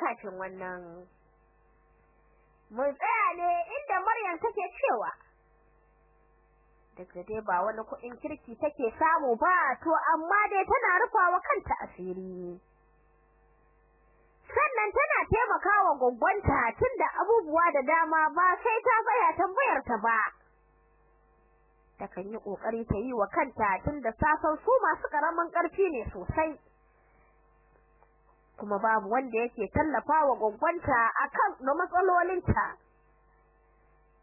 kafin wannan. Mun tsaya ne inda Maryam take cewa daga dai ba wani kuɗin kirki take samu ba to amma dai tana rufawa kanta asiri. Sannan tana taimakawa gwaggwanta tunda abubuwa da dama ba sai ta tsaya tambayar ta ba. Takan yi ƙoƙari ta yi wa kanta tunda safan su masu karaman ƙarfi ne sosai. Kuma babu wanda yake tallafawa gwaggwanta akan na matsalolinta.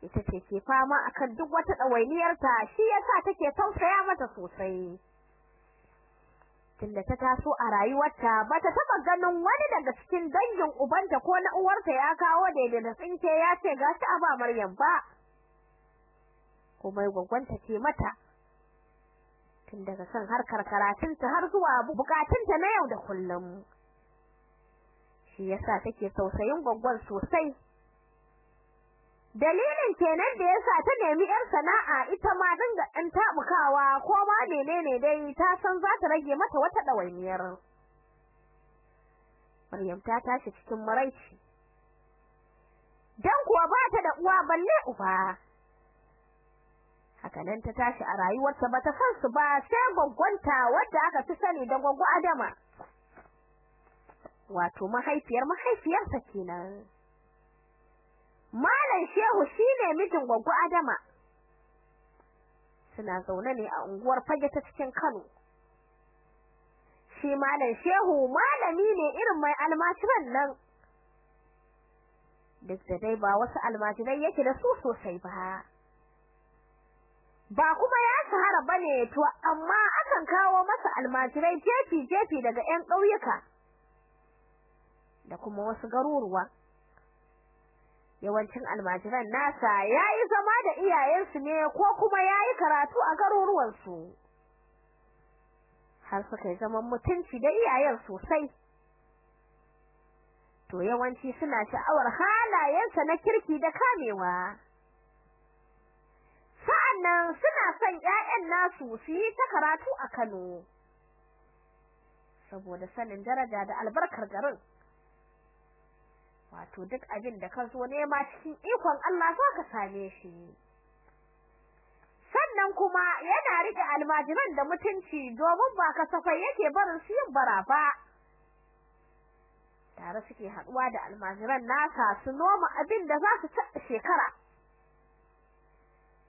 Ita ce ke fama akan duk wata ɗawainiyarta shi yasa take tausaya mata sosai. Tunda ta taso a rayuwarta bata taba ganin wani daga cikin dangin ubanta ko na uwarta ya kawo daidai da tsinke ya ce gashi a ba Maryam ba. Kuma gwagwanta ce mata tun daga kan harkar karatunta har zuwa bukatunta na yau da kullum. Shi yasa take tausayin gwaggon sosai. Dalilin kenan da yasa ta nemi yar sana'a ita ma dinga dan tabukawa ko ma menene dai ta san za ta rage mata wata dawainiyar Maryam ta tashi cikin maraici. Dan kuwa ba ta da uwa balle uba. Haka nan ta tashi a rayuwarta bata san su ba sai gwaggwanta wadda aka fi sani da gwaggwa Adama. Wato mahaifiyar mahaifiyarsa kenan Malam Shehu shine mijin gwaggo Adama. Suna zaune ne a unguwar Fage ta cikin Kano. Shi Malam Shehu malami ne irin mai almajiran nan. Duk da dai ba wasu almajirai yake da su sosai ba. Ba kuma ya shahara ba ne to amma akan kawo masa almajirai jefi-jefi daga 'yan ƙauyuka da kuma wasu garuruwa. yawancin almajiran nasa yayi zama da iyayensu ne ko kuma yayi karatu a garuruwan su har suka zaman mutunci da iyayen sosai. To yawanci suna sha'awar halayensa na kirki da kamewa. Sa'annan suna son ƴaƴan nasu su yi ta karatu a Kano saboda sanin daraja da albarkar garin. Wato duk abin da ka zo nema cikin ikon Allah za ka same shi. Sannan kuma yana riƙe almajiran da mutunci domin ba kasafai yake barin su yin bara ba tare suke haɗuwa da almajiran nasa su noma abin da za su ci shekara.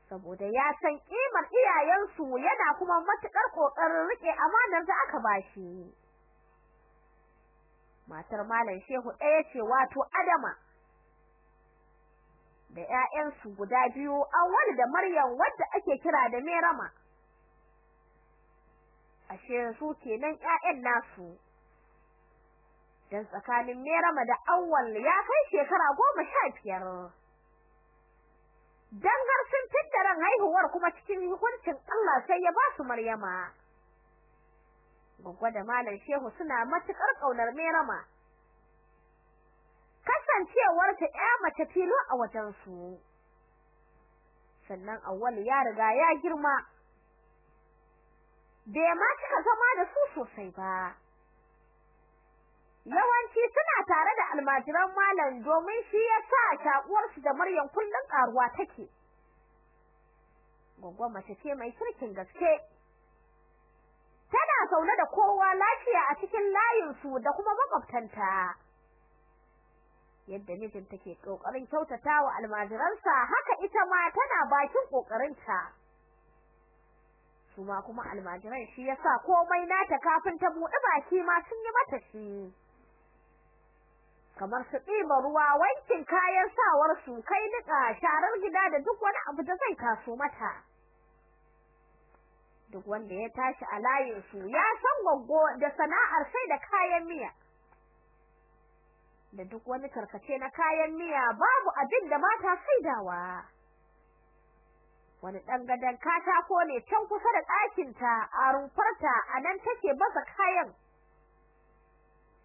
Saboda ya san kimar iyayensu yana kuma matuƙar ƙoƙarin riƙe amanar da aka bashi matar malam shehu ɗaya ce wato adama. Da ƴaƴansu guda biyu awwal da maryam wadda ake kira da merama. Ashe su kenan ƴaƴan nasu. Dan tsakanin merama da awwal ya kai shekara goma sha biyar. Dan har sun fitta ran haihuwar kuma cikin hukuncin Allah sai ya ba su maryama. Goggo da Malam Shehu suna matuƙar ƙaunar Merama. Kasancewar ta ƴa mace filo a wajen su. Sannan Awwal ya riga ya girma. Bai ma cika zama da su sosai ba. Yawanci suna tare da almajiran malam domin shi ya sa shakuwar su da Maryam kullun karuwa take. Goggo mace ce mai kirkin gaske. Tana zaune da kowa lafiya a cikin layin su da kuma makwabtanta. Yadda mijin take ƙoƙarin kyautatawa almajiransa haka ita ma tana bakin kokarinta kuma kuma almajiran shi yasa komai nata kafin ta buɗe baki ma sun yi mata shi. Kamar su ɗiba ruwa wankin kayan sawar su kai nika sharar gida da duk wani abu da zai taso mata. Duk wanda ya tashi a layin su ya san goggo da sana'ar sai da kayan miya. Da duk wani karkace na kayan miya babu abin da mata saidawa. Wani dan gadan katako ne can kusa da ɗakin ta a rumfarta a nan take baza kayan.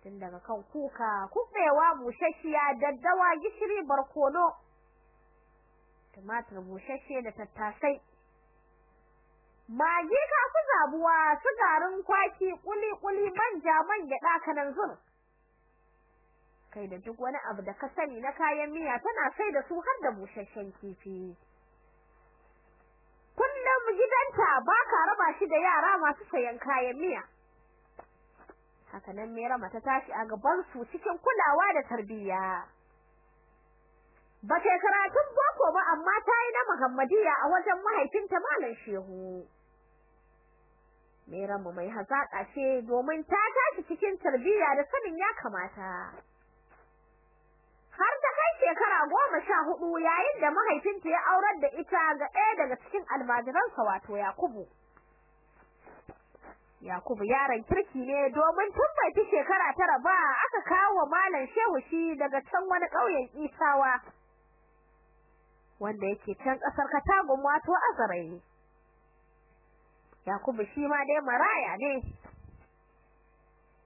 Tun daga kan kuka kubewa bushashiya daddawa gishiri barkono tumatir bushashe da tattasai. Magi ka fi zabuwa su garin kwaki kuli kuli manja man gyada kanan zur kai da duk wani abu da ka sani na kayan miya tana sai da su har da busasshen kifi. Kullum gidanta ba ka raba shi da yara masu sayan kayan miya. Haka nan Mera mata tashi a gaban su cikin kulawa da tarbiyya. Ba ta karatun boko ba amma ta yi na Muhammadiyya a wajen mahaifinta Malam Shehu. Mera mu mai hazaka ce domin ta tashi cikin tarbiyya da sanin ya kamata. Har ta kai shekara goma sha huɗu yayin da mahaifinta ya aurar da ita ga ɗaya daga cikin almajiransa wato Yakubu. Yakubu yaron kirki ne domin tun bai fi shekara tara ba aka kawo malam Shehu shi daga can wani ƙauyen Isawa wanda yake can ƙasar Katagun wato Azarai Yakubu shi ma dai maraya ne.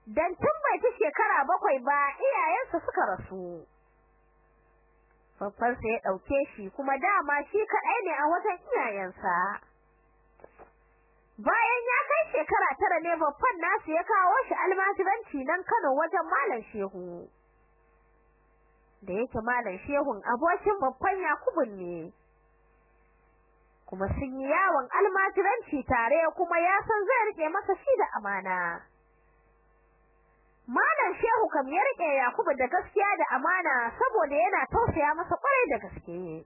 Dan tun bai fi shekara bakwai ba iyayensa suka rasu. Babbansa ya ɗauke shi kuma dama shi kaɗai ne a wajen iyayensa. Bayan ya kai shekara tara ne babban nasu ya kawo shi almajiranci nan Kano wajen malam Shehu. Da yake malam Shehun abokin babban Yakubu ne. Kuma sun yi yawon almajiranci tare kuma ya san zai riƙe masa shi da amana. Malam Shehu kam ya riƙe Yakubu da gaskiya da amana saboda yana tausaya masa ƙwarai da gaske.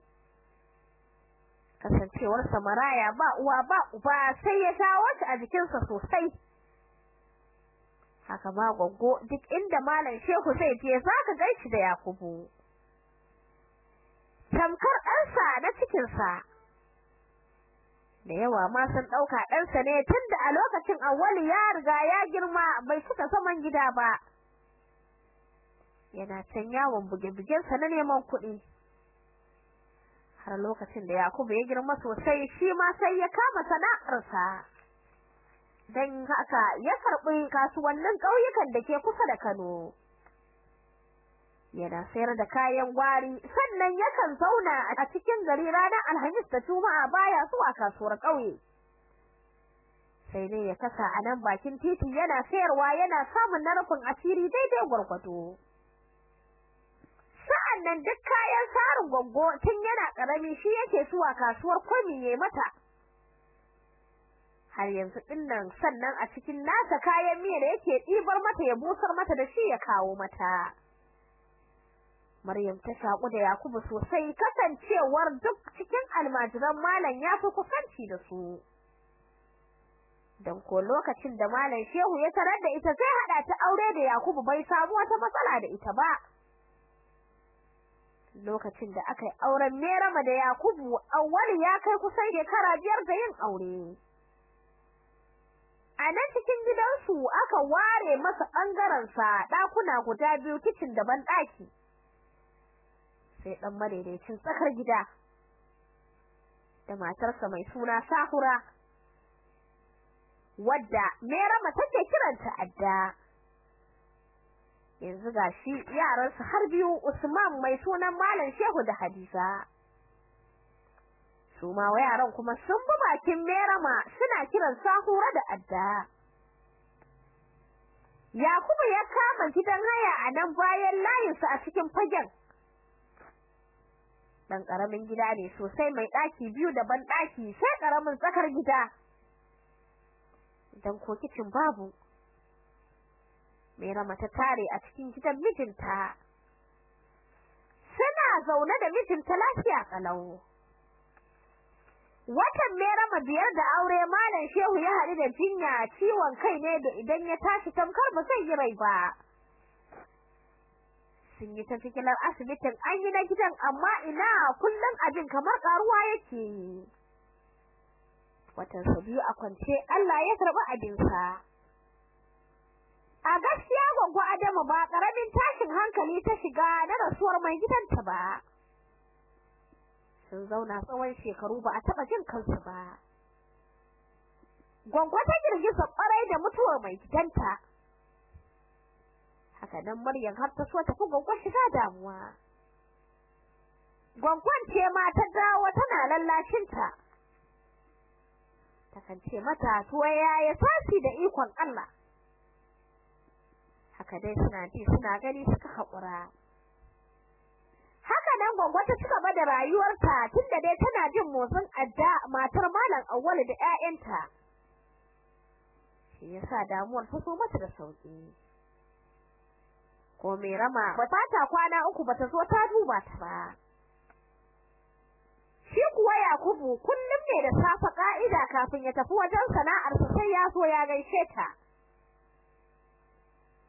Kasancewarsa maraya ba uwa ba uba sai ya jawo shi a jikinsa sosai. Haka ma goggo duk inda malam Shehu zai je zaka gaishi da Yakubu. Tamkar ɗansa na cikinsa. Da yawa ma sun ɗauka ɗansa ne tunda a lokacin awwali ya riga ya girma bai cika zaman gida ba. Yana can yawon buge-bugensa na neman kuɗi. Har lokacin da Yakubu ya girma sosai shi ma sai ya kama sana'arsa. Dan haka ya karɓi kasuwannin ƙauyukan da ke kusa da Kano. Yana sayar da kayan gwari. Sannan yakan zauna a cikin gari ranar Alhamis da Juma'a baya zuwa kasuwar ƙauye. Sai dai ya kasa a nan bakin titi yana sayarwa yana samun na rufin asiri daidai gwargwado. Sa'annan duk kayan sarin goggo tun yana ƙarami shi yake zuwa kasuwar kwami ne mata. Har yanzu ɗin nan sannan a cikin nasa kayan miya da yake ɗibar mata ya busar mata da shi ya kawo mata. Maryam ta shaku da Yakubu sosai kasancewar duk cikin almajiran malam ya fi kusanci da su. Dan ko lokacin da malam Shehu ya tarar da ita sai hada ta aure da Yakubu bai samu wata matsala da ita ba. Lokacin da aka yi auren Merama da Yakubu awwali ya kai kusan shekara biyar da yin aure. A nan cikin gidansu aka ware masa ɓangaren sa dakuna guda biyu kicin da ban daki sai dan madaidaicin tsakar gida da matarsa mai suna Sahura wadda Merama take kiranta adda. Yanzu gashi yaransu har biyu Usman mai sunan Malam Shehu da Hadiza. Su ma yaran kuma sun bi bakin Merama suna kiran Sahura da Adda. Yakubu ya kama gidan haya a nan bayan layinsa a cikin fagen. Dan ƙaramin gida ne sosai mai daki biyu da ban daki sai ƙaramin tsakar gida. Dan ko kicin babu. Mairama ta tare a cikin gidan mijinta. Suna zaune da mijinta lafiya kalau watan Mairama biyar da aure malam Shehu ya haɗu da jinya. Ciwon kai ne da idan ya tashi tamkar ba zai yi rai ba. Sun yi ta cikin asibitin an yi na gidan amma ina kullum abin kamar karuwa yake. Watan sa biyu a kwance Allah ya karɓi abinsa. A gaskiya gwaggo Adamu ba ƙaramin tashin hankali ta shiga na rasuwar mai gidanta ba. Sun zauna tsawon shekaru ba a taba jin kansu ba. Gwaggo ta girgiza ƙwarai da mutuwar mai gidanta. Haka nan Maryam har ta so ta fi gwaggo shiga damuwa. Gwaggon ce ma ta dawo tana lallashinta. Takan ce mata to yaya sasi da ikon Allah? Haka dai suna ji suna gani suka haƙura. Haka nan gwangwa ta cika ba da rayuwarta tunda dai tana jin motsin adda matar malam Auwalu da ƴaƴanta. Shi yasa damuwar ta so mata da sauƙi ko mai rama. Ba ta kwana uku bata zo ta duba ta ba. Shi kuwa Yakubu kullum ne da safa ka'ida kafin ya tafi wajen sana'arsa sai ya so ya gaishe ta.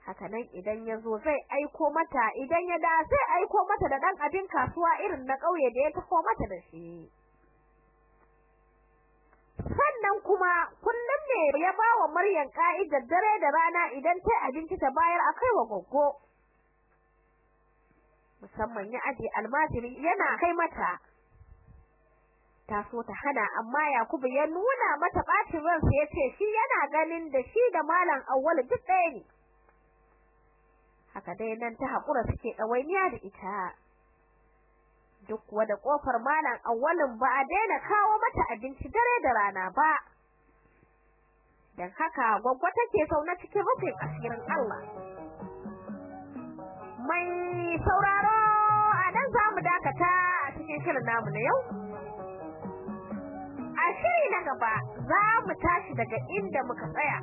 Haka nan idan ya zo zai aiko mata idan ya da sai aiko mata da dan abin kasuwa irin na kauye da ya tafi mata da shi. Sannan kuma kullum ne ya bawa Maryam ka'idar dare da rana idan ta abinci ta bayar akai wa goggo. Musamman ya aje almajiri yana kai mata. Ta so ta hana amma Yakubu ya nuna mata bacin ransa ya ce shi yana ganin da shi da malam Awwal duk ɗaya ne. Haka dai nan ta hakura suke dawainiya da ita. Duk wada ƙofar malam Awwalin ba a daina kawo mata abinci dare da rana ba. Dan haka gwaggwa take sauna cikin rufin asirin Allah. Mai sauraro a nan za mu dakata a cikin shirin namu na yau. A shiri na gaba za mu tashi daga inda muka tsaya.